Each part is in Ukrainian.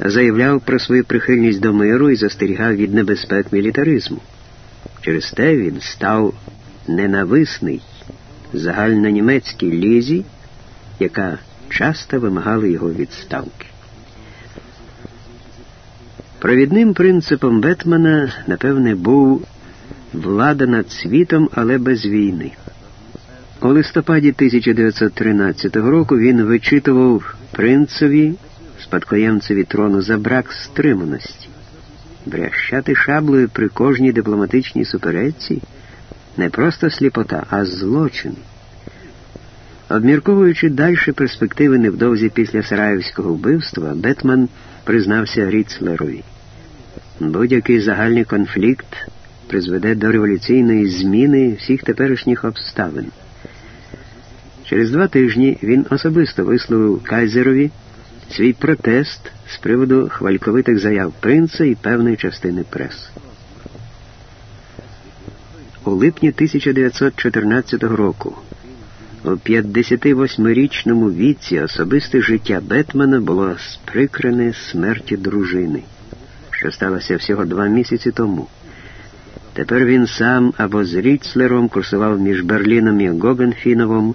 заявляв про свою прихильність до миру і застерігав від небезпек мілітаризму. Через те він став ненависний загальнонімецькій лізі, яка часто вимагала його відставки. Провідним принципом Бетмана, напевне, був влада над світом, але без війни. У листопаді 1913 року він вичитував принцеві, спадкоємцеві трону за брак стриманості. Брящати шаблею при кожній дипломатичній суперечці не просто сліпота, а злочин. Обмірковуючи далі перспективи невдовзі після Сараївського вбивства, Бетман признався Ріцлерові. Будь-який загальний конфлікт призведе до революційної зміни всіх теперішніх обставин. Через два тижні він особисто висловив Кайзерові свій протест з приводу хвальковитих заяв принца і певної частини преси. У липні 1914 року у 58-річному віці особисте життя Бетмана було сприкрене смерті дружини, що сталося всього два місяці тому. Тепер він сам або з Ріцлером курсував між Берліном і Гогенфіновом.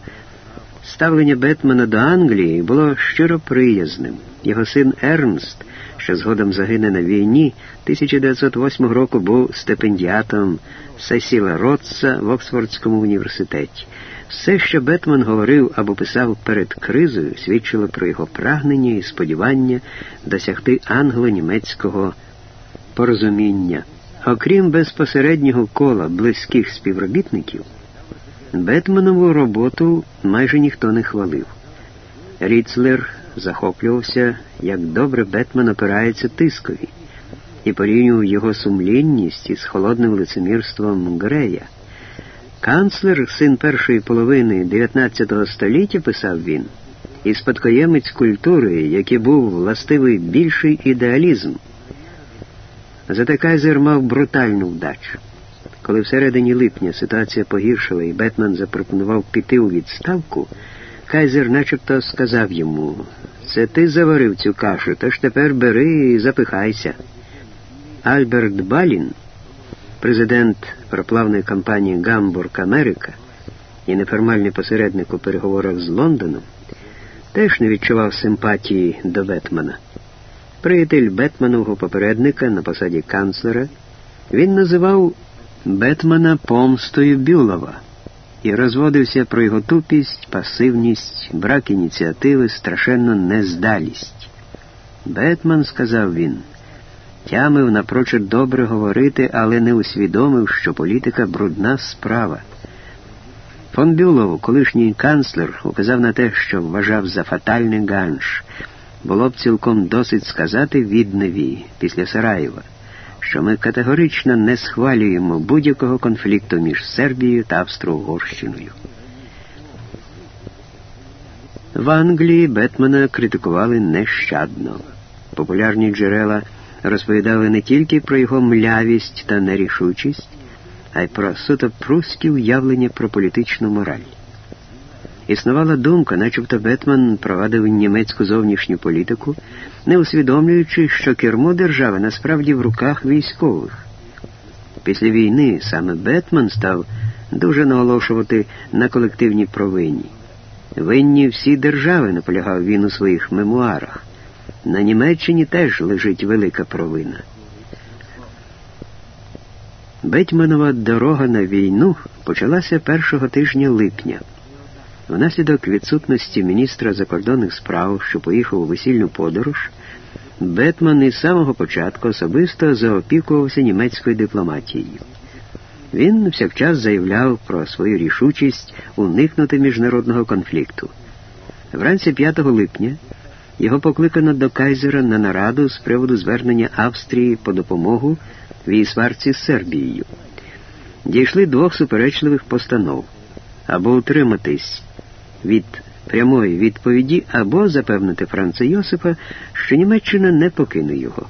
Ставлення Бетмана до Англії було щиро приязним. Його син Ернст, що згодом загине на війні, 1908 року був стипендіатом Сесіла Ротса в Оксфордському університеті. Все, що Бетман говорив або писав перед кризою, свідчило про його прагнення і сподівання досягти англо-німецького порозуміння. Окрім безпосереднього кола близьких співробітників, Бетманову роботу майже ніхто не хвалив. Ріцлер захоплювався, як добре Бетман опирається тискові, і порівнював його сумлінність із холодним лицемірством Грея. Канцлер, син першої половини 19 століття, писав він, і спадкоємець культури, який був властивий більший ідеалізм. Зате Кайзер мав брутальну вдачу. Коли всередині липня ситуація погіршила і Бетман запропонував піти у відставку, Кайзер начебто сказав йому це ти заварив цю кашу, тож тепер бери і запихайся. Альберт Балін, президент проплавної компанії Гамбург Америка і неформальний посередник у переговорах з Лондоном, теж не відчував симпатії до Бетмана. Приятель Бетманового попередника на посаді канцлера, він називав Бетмана помстою Бюлова і розводився про його тупість, пасивність, брак ініціативи, страшенну нездалість. Бетман, сказав він, тямив напрочуд добре говорити, але не усвідомив, що політика брудна справа. Фон Бюлов, колишній канцлер, указав на те, що вважав за фатальний ганш. Було б цілком досить сказати відневі після Сараєва що ми категорично не схвалюємо будь-якого конфлікту між Сербією та Австро-Угорщиною. В Англії Бетмана критикували нещадно. Популярні джерела розповідали не тільки про його млявість та нерішучість, а й про суто прусські уявлення про політичну мораль. Існувала думка, начебто Бетман провадив німецьку зовнішню політику, не усвідомлюючи, що кермо держави насправді в руках військових. Після війни саме Бетман став дуже наголошувати на колективній провині. Винні всі держави, наполягав він у своїх мемуарах. На Німеччині теж лежить велика провина. Бетьманова дорога на війну почалася першого тижня липня. Внаслідок відсутності міністра закордонних справ, що поїхав у весільну подорож, Бетман із самого початку особисто заопікувався німецькою дипломатією. Він всякчас заявляв про свою рішучість уникнути міжнародного конфлікту. Вранці 5 липня його покликано до Кайзера на нараду з приводу звернення Австрії по допомогу в її сварці з Сербією. Дійшли двох суперечливих постанов або утриматись від прямої відповіді або запевнити Франца Йосипа, що Німеччина не покине його.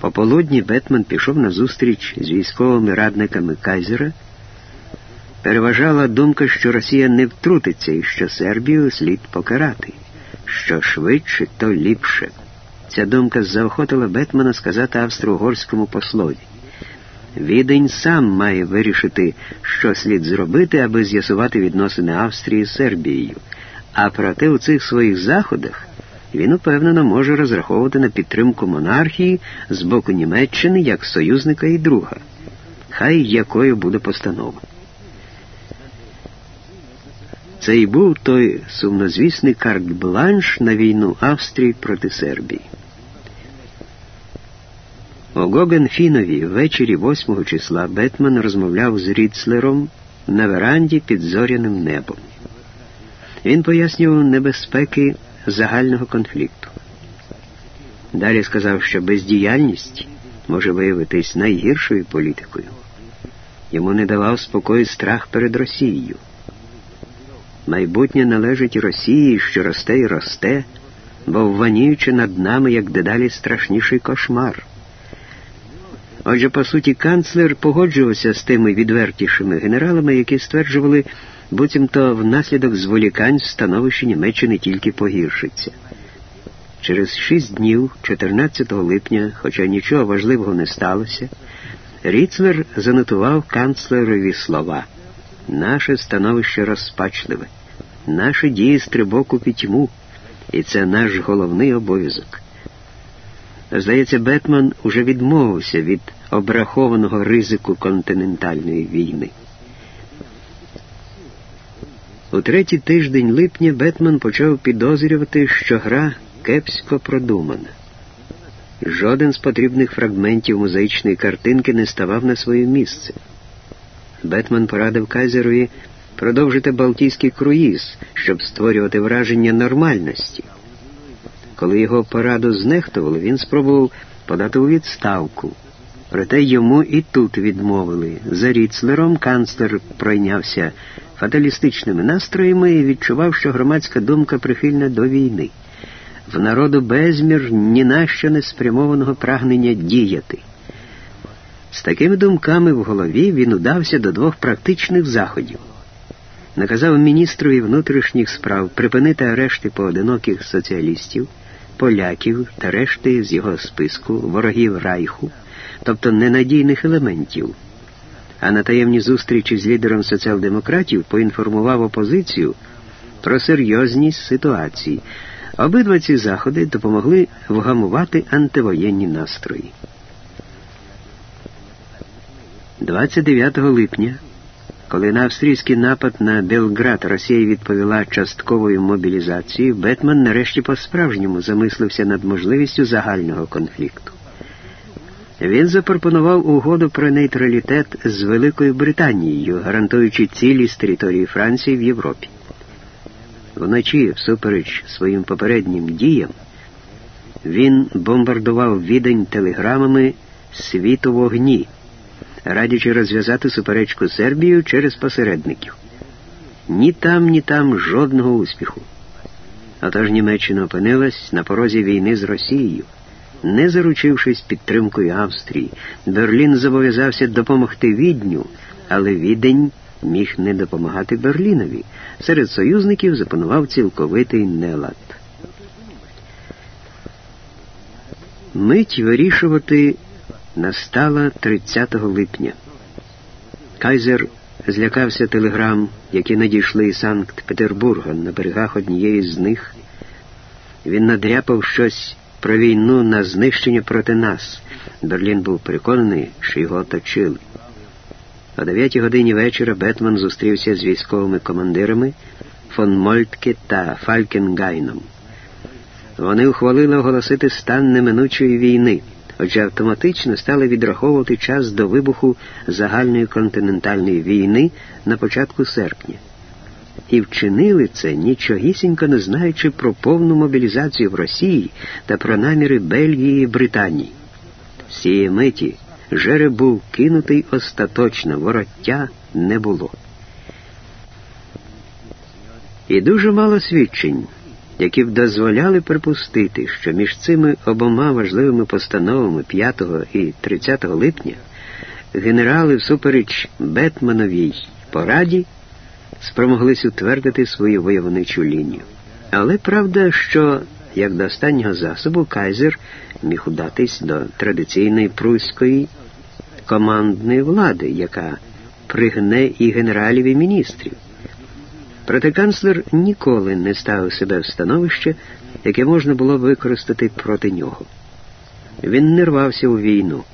Пополудні Бетман пішов на зустріч з військовими радниками Кайзера. Переважала думка, що Росія не втрутиться і що Сербію слід покарати, що швидше, то ліпше. Ця думка заохотила Бетмана сказати австро-угорському послові. Відень сам має вирішити, що слід зробити, аби з'ясувати відносини Австрії з Сербією. А проте у цих своїх заходах він упевнено може розраховувати на підтримку монархії з боку Німеччини як союзника і друга. Хай якою буде постанова. Це і був той сумнозвісний карт-бланш на війну Австрії проти Сербії. У Гогенфінові ввечері 8 числа Бетман розмовляв з Ріцлером на веранді під зоряним небом. Він пояснював небезпеки загального конфлікту. Далі сказав, що бездіяльність може виявитись найгіршою політикою. Йому не давав спокою страх перед Росією. Майбутнє належить Росії, що росте і росте, бо вваніючи над нами як дедалі страшніший кошмар. Отже, по суті, канцлер погоджувався з тими відвертішими генералами, які стверджували, буцімто внаслідок зволікань становище Німеччини тільки погіршиться. Через шість днів, 14 липня, хоча нічого важливого не сталося, Ріцлер занотував канцлерові слова. Наше становище розпачливе, наші дії стрибок у пітьму, і це наш головний обов'язок. Здається, Бетман уже відмовився від обрахованого ризику континентальної війни. У третій тиждень липня Бетман почав підозрювати, що гра кепсько продумана. Жоден з потрібних фрагментів музичної картинки не ставав на своє місце. Бетман порадив Кайзерові продовжити Балтійський круїз, щоб створювати враження нормальності. Коли його пораду знехтували, він спробував подати у відставку. Проте йому і тут відмовили. За Ріцлером канцлер пройнявся фаталістичними настроями і відчував, що громадська думка прихильна до війни. В народу безмір ні на що не спрямованого прагнення діяти. З такими думками в голові він удався до двох практичних заходів. Наказав міністрові внутрішніх справ припинити арешти поодиноких соціалістів, поляків та решти з його списку ворогів Райху, тобто ненадійних елементів. А на таємні зустрічі з лідером соціал-демократів поінформував опозицію про серйозність ситуації. Обидва ці заходи допомогли вгамувати антивоєнні настрої. 29 липня, коли на австрійський напад на Белград Росія відповіла частковою мобілізацією, Бетман нарешті по-справжньому замислився над можливістю загального конфлікту. Він запропонував угоду про нейтралітет з Великою Британією, гарантуючи цілість території Франції в Європі. Вночі, всупереч своїм попереднім діям, він бомбардував відень телеграмами світу вогні радячи розв'язати суперечку Сербію через посередників. Ні там, ні там жодного успіху. Отож Німеччина опинилась на порозі війни з Росією. Не заручившись підтримкою Австрії, Берлін зобов'язався допомогти відню, але відень міг не допомагати Берлінові. Серед союзників запанував цілковитий нелад. Мить вирішувати настала 30 липня. Кайзер злякався телеграм, які надійшли із Санкт-Петербурга на берегах однієї з них. Він надряпав щось про війну на знищення проти нас. Берлін був переконаний, що його оточили. О 9 годині вечора Бетман зустрівся з військовими командирами фон Мольтке та Фалькенгайном. Вони ухвалили оголосити стан неминучої війни отже автоматично стали відраховувати час до вибуху загальної континентальної війни на початку серпня. І вчинили це, нічогісінько не знаючи про повну мобілізацію в Росії та про наміри Бельгії і Британії. З цієї миті жереб був кинутий остаточно, вороття не було. І дуже мало свідчень які б дозволяли припустити, що між цими обома важливими постановами 5 і 30 липня генерали всупереч Бетмановій пораді спромоглись утвердити свою войовничу лінію. Але правда, що як до останнього засобу Кайзер міг удатись до традиційної пруської командної влади, яка пригне і генералів і міністрів. Проте канцлер ніколи не ставив себе в становище, яке можна було використати проти нього. Він не рвався у війну,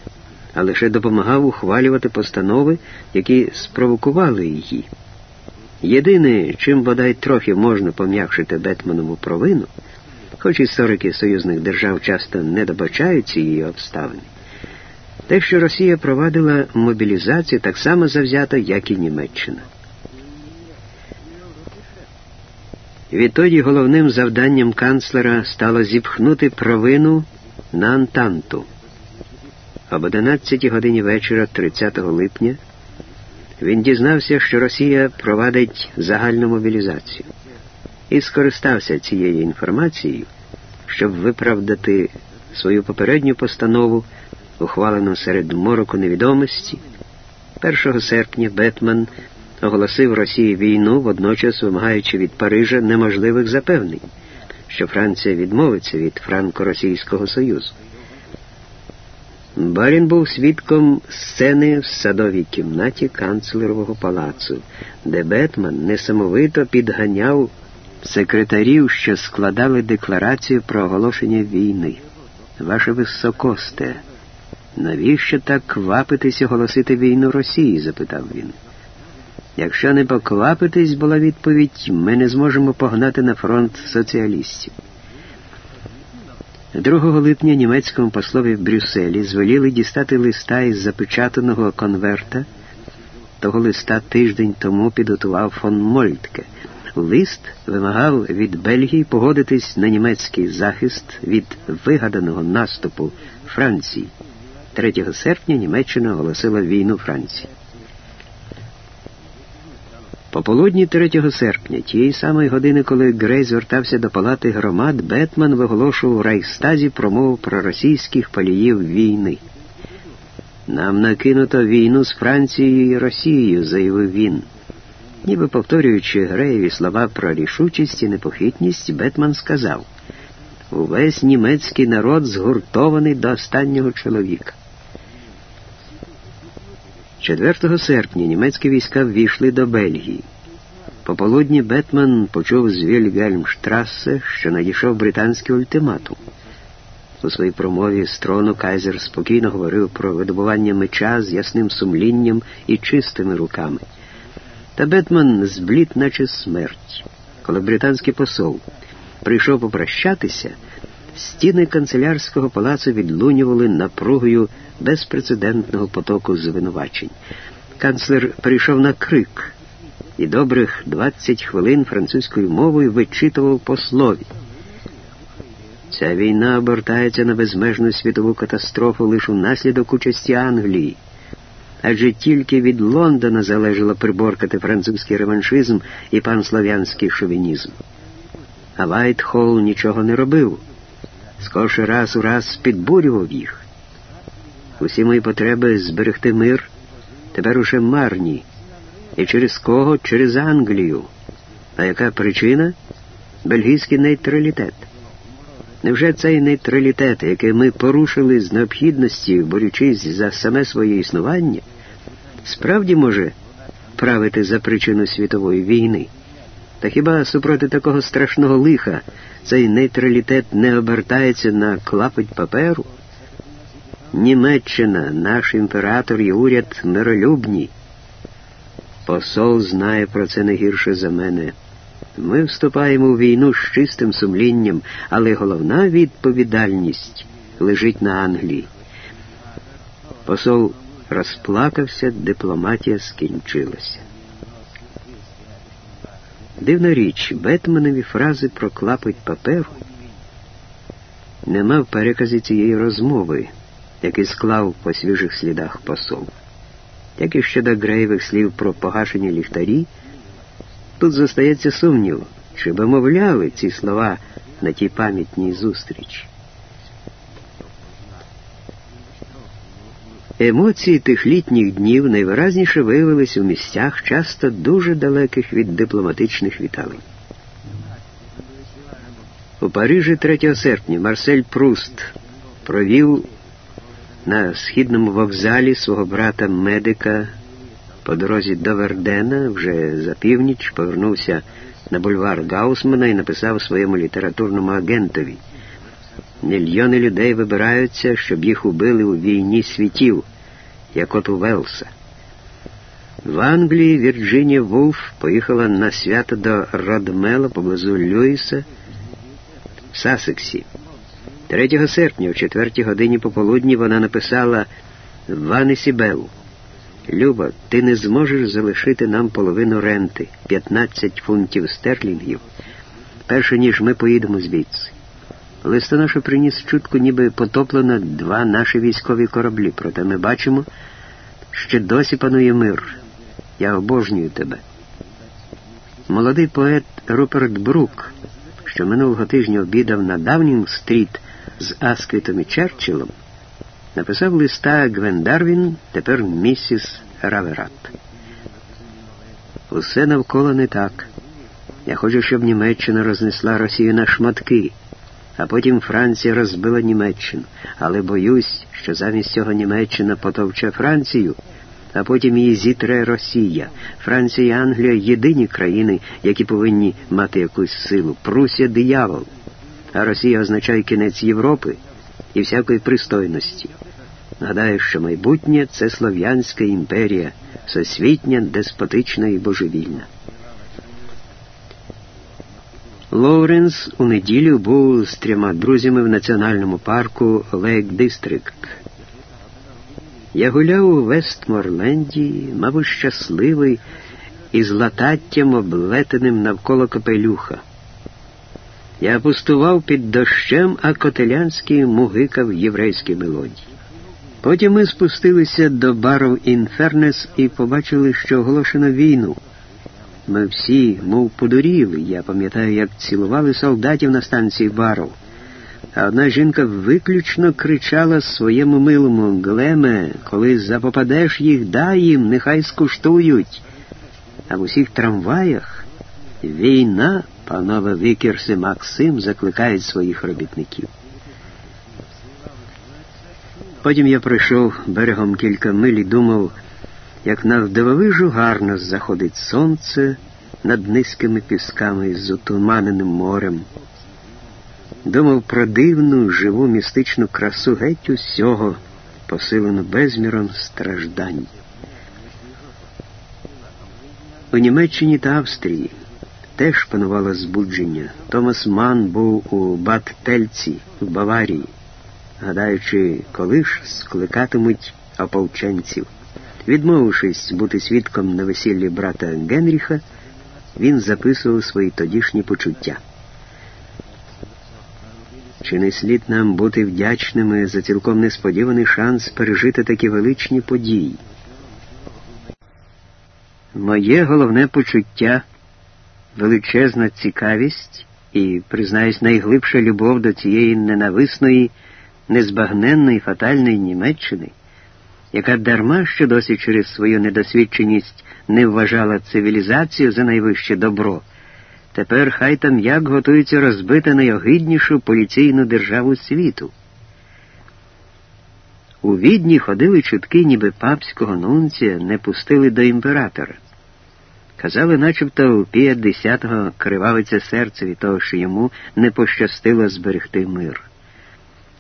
а лише допомагав ухвалювати постанови, які спровокували її. Єдине, чим бодай трохи можна пом'якшити Бетманову провину, хоч історики союзних держав часто не добачають цієї обставини, те, що Росія провадила мобілізацію так само завзято, як і Німеччина. Відтоді головним завданням канцлера стало зіпхнути провину на Антанту. Об 11 годині вечора, 30 липня, він дізнався, що Росія провадить загальну мобілізацію і скористався цією інформацією, щоб виправдати свою попередню постанову, ухвалену серед мороку невідомості. 1 серпня Бетман оголосив Росії війну, водночас вимагаючи від Парижа неможливих запевнень, що Франція відмовиться від Франко-Російського Союзу. Барін був свідком сцени в садовій кімнаті канцлерового палацу, де Бетман несамовито підганяв секретарів, що складали декларацію про оголошення війни. Ваше високосте, навіщо так квапитись оголосити війну Росії? запитав він. Якщо не поквапитись, була відповідь, ми не зможемо погнати на фронт соціалістів. 2 липня німецькому послові в Брюсселі звеліли дістати листа із запечатаного конверта. Того листа тиждень тому підготував фон Мольтке. Лист вимагав від Бельгії погодитись на німецький захист від вигаданого наступу Франції. 3 серпня Німеччина оголосила війну Франції. Пополудні 3 серпня, тієї самої години, коли Грей звертався до палати громад, Бетман виголошував у Райхстазі промову про російських паліїв війни. Нам накинуто війну з Францією і Росією, заявив він. Ніби повторюючи Греєві слова про рішучість і непохитність, Бетман сказав увесь німецький народ згуртований до останнього чоловіка. 4 серпня німецькі війська ввійшли до Бельгії. Пополудні Бетман почув з Вільгельмштрасе, що надійшов британський ультиматум. У своїй промові з трону Кайзер спокійно говорив про видобування меча з ясним сумлінням і чистими руками. Та Бетман зблід, наче смерть. Коли британський посол прийшов попрощатися, стіни канцелярського палацу відлунювали напругою безпрецедентного потоку звинувачень. Канцлер прийшов на крик і добрих 20 хвилин французькою мовою вичитував послові. Ця війна обертається на безмежну світову катастрофу лише внаслідок участі Англії. Адже тільки від Лондона залежало приборкати французький реваншизм і панслов'янський шовінізм. А Вайтхолл нічого не робив, скорше раз у раз підбурював їх. Усі мої потреби зберегти мир тепер уже марні. І через кого? Через Англію. А яка причина? Бельгійський нейтралітет. Невже цей нейтралітет, який ми порушили з необхідності, борючись за саме своє існування, справді може правити за причину світової війни? Та хіба супроти такого страшного лиха цей нейтралітет не обертається на клапоть паперу? Німеччина, наш імператор і уряд миролюбні. Посол знає про це не гірше за мене. Ми вступаємо у війну з чистим сумлінням, але головна відповідальність лежить на Англії. Посол розплакався, дипломатія скінчилася. Дивна річ, Бетманові фрази про клапоть паперу нема в переказі цієї розмови, який склав по свіжих слідах посол. Як і щодо греєвих слів про погашені ліхтарі, тут зостається сумнів, чи вимовляли ці слова на тій пам'ятній зустрічі. Емоції тих літніх днів найвиразніше виявились у місцях, часто дуже далеких від дипломатичних віталень. У Парижі 3 серпня Марсель Пруст провів на східному вокзалі свого брата медика по дорозі до Вердена, вже за північ повернувся на бульвар Гаусмана і написав своєму літературному агентові. Мільйони людей вибираються, щоб їх убили у війні світів, як от у Велса. В Англії Вірджинія Вулф поїхала на свято до Родмела поблизу Люїса в Сасексі. 3 серпня, о 4 годині пополудні, вона написала Ванесі Белл. Люба, ти не зможеш залишити нам половину ренти 15 фунтів стерлінгів, перш ніж ми поїдемо звідси. Листоноша приніс чутку, ніби потоплено два наші військові кораблі, проте ми бачимо, що досі панує мир. Я обожнюю тебе. Молодий поет Руперт Брук, що минулого тижня обідав на Даунінг-стріт з Асквітом і Черчиллом, написав листа Гвен Дарвін, тепер місіс Раверат. Усе навколо не так. Я хочу, щоб Німеччина рознесла Росію на шматки, а потім Франція розбила Німеччину. Але боюсь, що замість цього Німеччина потовче Францію, а потім її зітре Росія. Франція і Англія єдині країни, які повинні мати якусь силу. Прусія диявол, а Росія означає кінець Європи і всякої пристойності. Гадаю, що майбутнє це Слов'янська імперія, всесвітня, деспотична і божевільна. Лоуренс у неділю був з трьома друзями в національному парку Лейк Дистрикт. Я гуляв у Вестморленді, мабуть, щасливий, із лататтям облетеним навколо капелюха. Я пустував під дощем, а Котелянський мугикав єврейські мелодії. Потім ми спустилися до бару Інфернес і побачили, що оголошено війну. Ми всі, мов подуріли, я пам'ятаю, як цілували солдатів на станції бару. А одна жінка виключно кричала своєму милому Глеме, коли запопадеш їх, дай їм, нехай скуштують. А в усіх трамваях війна, панове Вікерс Максим закликають своїх робітників. Потім я пройшов берегом кілька миль і думав, як на вдивовижу гарно заходить сонце над низькими пісками з утуманеним морем. Думав про дивну, живу містичну красу геть усього, посилену безміром страждань. У Німеччині та Австрії теж панувало збудження. Томас Ман був у Баттельці в Баварії гадаючи, коли ж скликатимуть ополченців. Відмовившись бути свідком на весіллі брата Генріха, він записував свої тодішні почуття. Чи не слід нам бути вдячними за цілком несподіваний шанс пережити такі величні події? Моє головне почуття величезна цікавість і, признаюсь, найглибша любов до цієї ненависної незбагненної фатальної Німеччини, яка дарма що досі через свою недосвідченість не вважала цивілізацію за найвище добро, тепер хай там як готується розбити найогиднішу поліційну державу світу. У відні ходили чутки, ніби папського нунція не пустили до імператора. Казали, начебто у Пія X кривавиться серце від того, що йому не пощастило зберегти мир.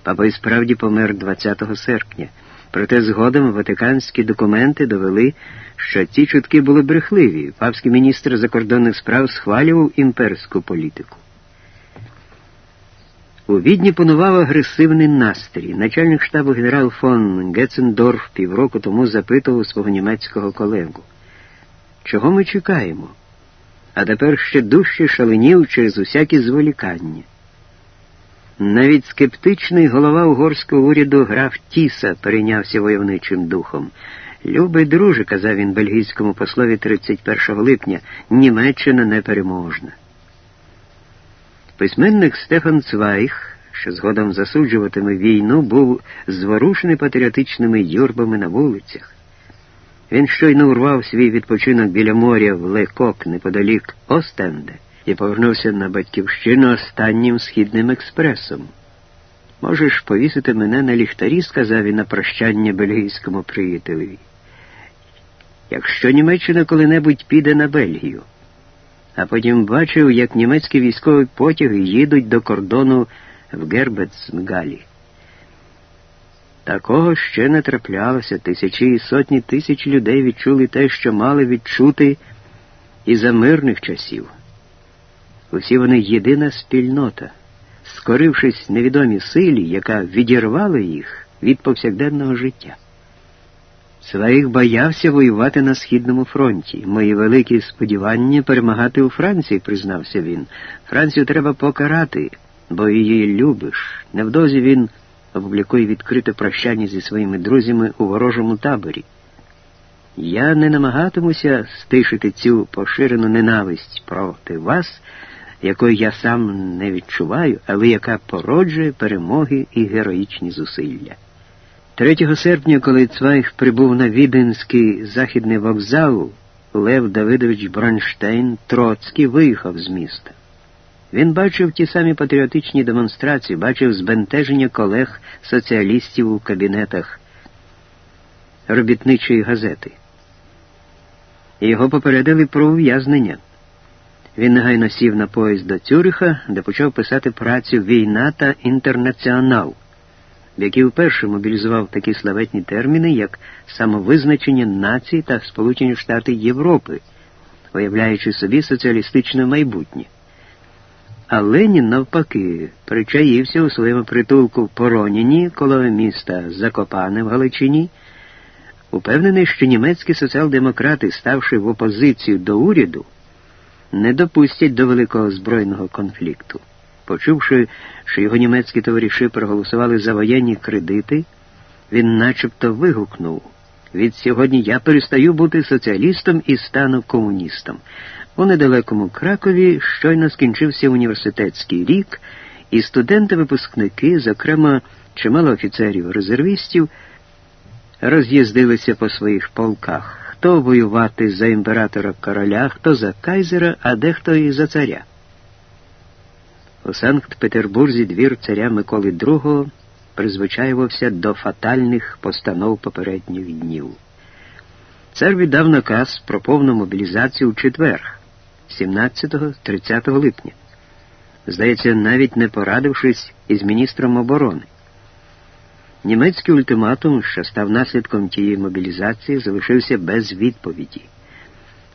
Папа і справді помер 20 серпня. Проте згодом ватиканські документи довели, що ці чутки були брехливі. Папський міністр закордонних справ схвалював імперську політику. У відні панував агресивний настрій. Начальник штабу генерал фон Гецендорф півроку тому запитував свого німецького колегу. Чого ми чекаємо? А тепер ще дужче шаленів через усякі зволікання. Навіть скептичний голова угорського уряду граф Тіса перейнявся войовничим духом. Любий друже, казав він бельгійському послові 31 липня, Німеччина непереможна. Письменник Стефан Цвайх, що згодом засуджуватиме війну, був зворушений патріотичними юрбами на вулицях. Він щойно урвав свій відпочинок біля моря в Лекок неподалік Остенде і повернувся на батьківщину останнім східним експресом. Можеш повісити мене на ліхтарі, сказав він на прощання бельгійському приятелеві. Якщо Німеччина коли-небудь піде на Бельгію, а потім бачив, як німецькі військові потяги їдуть до кордону в Гербецмгалі. Такого ще не траплялося. Тисячі і сотні тисяч людей відчули те, що мали відчути і за мирних часів. Усі вони єдина спільнота, скорившись невідомій силі, яка відірвала їх від повсякденного життя. Своїх боявся воювати на Східному фронті. Мої великі сподівання перемагати у Франції, признався він. Францію треба покарати, бо її любиш. Невдовзі він опублікує відкрите прощання зі своїми друзями у ворожому таборі. Я не намагатимуся стишити цю поширену ненависть проти вас, якої я сам не відчуваю, але яка породжує перемоги і героїчні зусилля. 3 серпня, коли Цвайх прибув на Віденський західний вокзал, Лев Давидович Бронштейн Троцький виїхав з міста. Він бачив ті самі патріотичні демонстрації, бачив збентеження колег соціалістів у кабінетах робітничої газети. Його попередили про ув'язнення. Він негайно сів на поїзд до Цюриха, де почав писати працю Війна та інтернаціонал, в якій вперше мобілізував такі славетні терміни, як самовизначення націй та Сполучені Штати Європи, уявляючи собі соціалістичне майбутнє. А Ленін, навпаки, причаївся у своєму притулку в Пороніні коло міста Закопане в Галичині, упевнений, що німецькі соціал-демократи, ставши в опозицію до уряду, не допустять до великого збройного конфлікту. Почувши, що його німецькі товариші проголосували за воєнні кредити, він начебто вигукнув від сьогодні я перестаю бути соціалістом і стану комуністом. У недалекому Кракові щойно скінчився університетський рік, і студенти-випускники, зокрема чимало офіцерів-резервістів, роз'їздилися по своїх полках, хто воювати за імператора короля, хто за кайзера, а дехто і за царя. У Санкт-Петербурзі двір царя Миколи II призвичаювався до фатальних постанов попередніх днів. Цар віддав наказ про повну мобілізацію у четвер. 17-30 липня. Здається, навіть не порадившись із міністром оборони. Німецький ультиматум, що став наслідком тієї мобілізації, залишився без відповіді.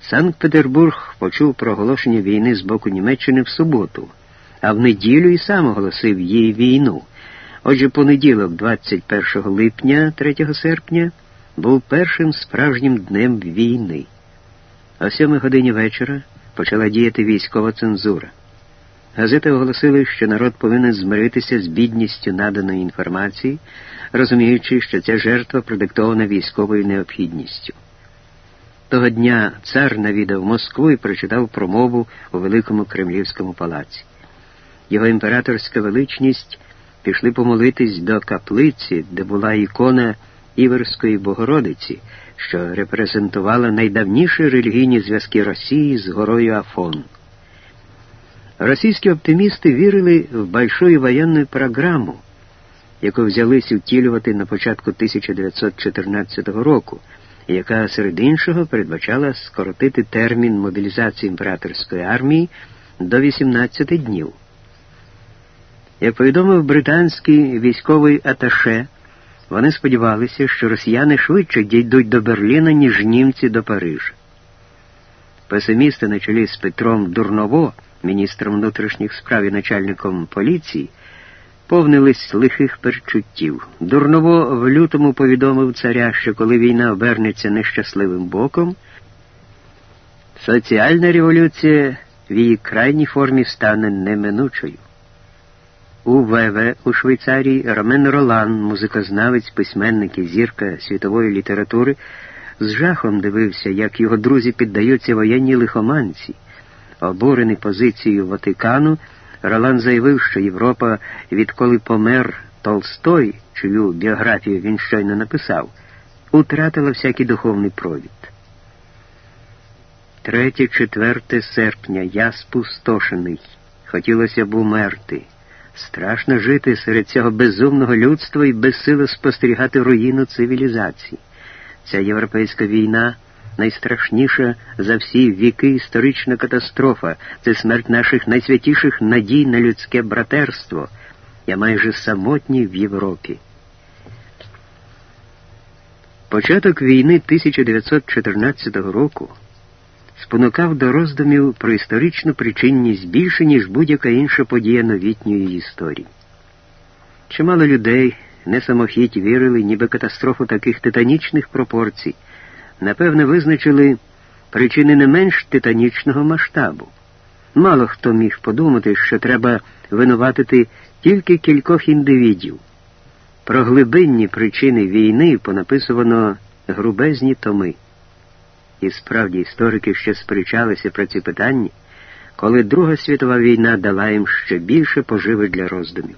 Санкт-Петербург почув про оголошення війни з боку Німеччини в суботу, а в неділю і сам оголосив їй війну. Отже, понеділок, 21 липня, 3 серпня, був першим справжнім днем війни. О сьомій годині вечора почала діяти військова цензура. Газети оголосили, що народ повинен змиритися з бідністю наданої інформації, розуміючи, що ця жертва продиктована військовою необхідністю. Того дня цар навідав Москву і прочитав промову у Великому Кремлівському палаці. Його імператорська величність пішли помолитись до каплиці, де була ікона Іверської Богородиці що репрезентувала найдавніші релігійні зв'язки Росії з горою Афон. Російські оптимісти вірили в большую воєнну програму, яку взялись втілювати на початку 1914 року, яка серед іншого передбачала скоротити термін мобілізації імператорської армії до 18 днів. Як повідомив британський військовий аташе вони сподівалися, що росіяни швидше дійдуть до Берліна, ніж німці до Парижа. Песимісти на чолі з Петром Дурново, міністром внутрішніх справ і начальником поліції, повнились лихих перечуттів. Дурново в лютому повідомив царя, що коли війна обернеться нещасливим боком, соціальна революція в її крайній формі стане неминучою. У ВВ у Швейцарії Ромен Ролан, музикознавець, письменник і зірка світової літератури, з жахом дивився, як його друзі піддаються воєнній лихоманці. Обурений позицією Ватикану, Ролан заявив, що Європа, відколи помер Толстой, чию біографію він щойно написав, утратила всякий духовний провід. 3-4 серпня я спустошений. Хотілося б умерти. Страшно жити серед цього безумного людства і безсило спостерігати руїну цивілізації. Ця європейська війна найстрашніша за всі віки історична катастрофа, це смерть наших найсвятіших надій на людське братерство. Я майже самотній в Європі. Початок війни 1914 року спонукав до роздумів про історичну причинність більше, ніж будь-яка інша подія новітньої історії. Чимало людей не самохідь вірили, ніби катастрофу таких титанічних пропорцій, напевне, визначили причини не менш титанічного масштабу. Мало хто міг подумати, що треба винуватити тільки кількох індивідів. Про глибинні причини війни понаписувано грубезні томи. І справді історики ще сперечалися про ці питання, коли Друга світова війна дала їм ще більше поживи для роздумів.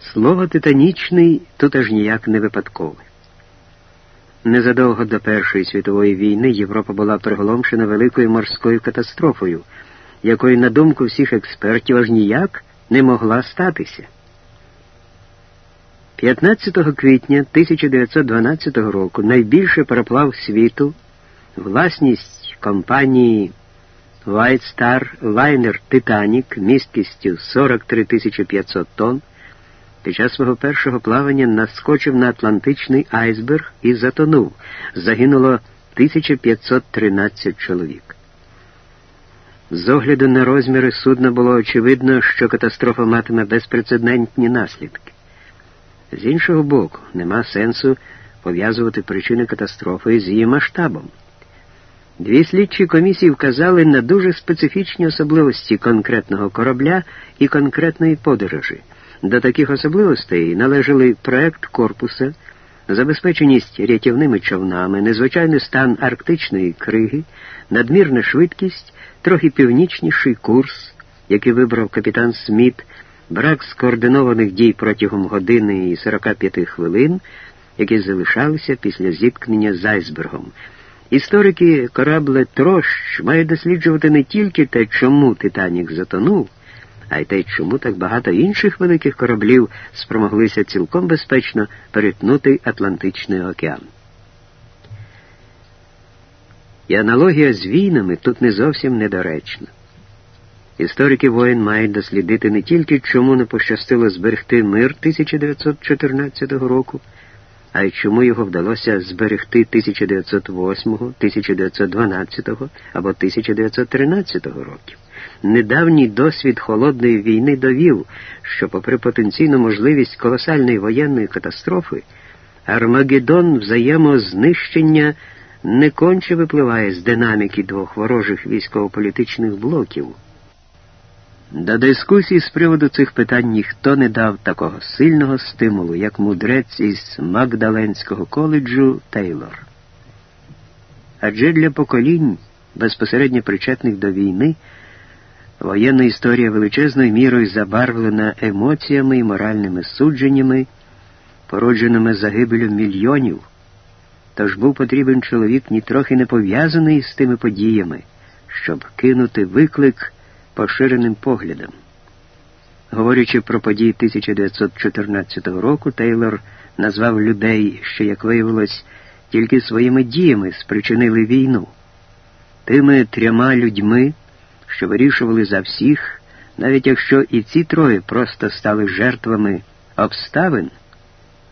Слово титанічний тут аж ніяк не випадкове. Незадовго до Першої світової війни Європа була приголомшена великою морською катастрофою, якої, на думку всіх експертів, аж ніяк не могла статися. 15 квітня 1912 року найбільше пароплав світу, власність компанії White Star лайнер Титанік місткістю 43 500 тонн, під час свого першого плавання наскочив на Атлантичний айсберг і затонув. Загинуло 1513 чоловік. З огляду на розміри судна було очевидно, що катастрофа матиме безпрецедентні наслідки. З іншого боку, нема сенсу пов'язувати причини катастрофи з її масштабом. Дві слідчі комісії вказали на дуже специфічні особливості конкретного корабля і конкретної подорожі. До таких особливостей належали проект корпуса, забезпеченість рятівними човнами, незвичайний стан арктичної криги, надмірна швидкість, трохи північніший курс, який вибрав капітан Сміт брак скоординованих дій протягом години і 45 хвилин, які залишалися після зіткнення з айсбергом. Історики корабле Трощ мають досліджувати не тільки те, чому Титанік затонув, а й те, чому так багато інших великих кораблів спромоглися цілком безпечно перетнути Атлантичний океан. І аналогія з війнами тут не зовсім недоречна. Історики воєн мають дослідити не тільки, чому не пощастило зберегти мир 1914 року, а й чому його вдалося зберегти 1908, 1912 або 1913 років. Недавній досвід холодної війни довів, що, попри потенційну можливість колосальної воєнної катастрофи, Армагеддон взаємознищення не конче випливає з динаміки двох ворожих військово-політичних блоків. До дискусії з приводу цих питань ніхто не дав такого сильного стимулу, як мудрець із Магдаленського коледжу Тейлор. Адже для поколінь, безпосередньо причетних до війни, воєнна історія величезною мірою забарвлена емоціями і моральними судженнями, породженими загибелю мільйонів, тож був потрібен чоловік нітрохи не пов'язаний з тими подіями, щоб кинути виклик поширеним поглядом. Говорячи про події 1914 року, Тейлор назвав людей, що, як виявилось, тільки своїми діями спричинили війну, тими трьома людьми, що вирішували за всіх, навіть якщо і ці троє просто стали жертвами обставин,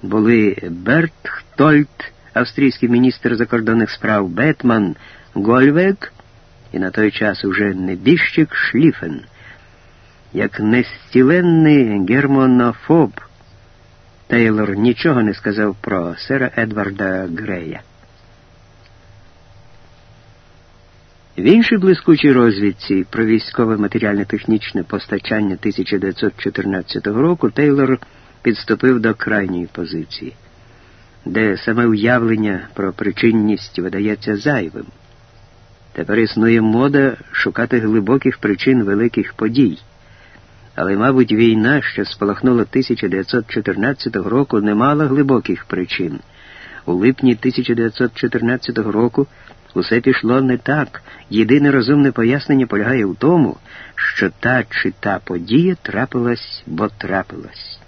були Берт Хтольт, австрійський міністр закордонних справ Бетман Гольвег і на той час уже небіжчик Шліфен, як нестіленний гермонофоб. Тейлор нічого не сказав про сера Едварда Грея. В іншій блискучій розвідці про військове матеріально-технічне постачання 1914 року Тейлор підступив до крайньої позиції, де саме уявлення про причинність видається зайвим. Тепер існує мода шукати глибоких причин великих подій. Але, мабуть, війна, що спалахнула 1914 року, не мала глибоких причин. У липні 1914 року Усе пішло не так. Єдине розумне пояснення полягає в тому, що та чи та подія трапилась, бо трапилась.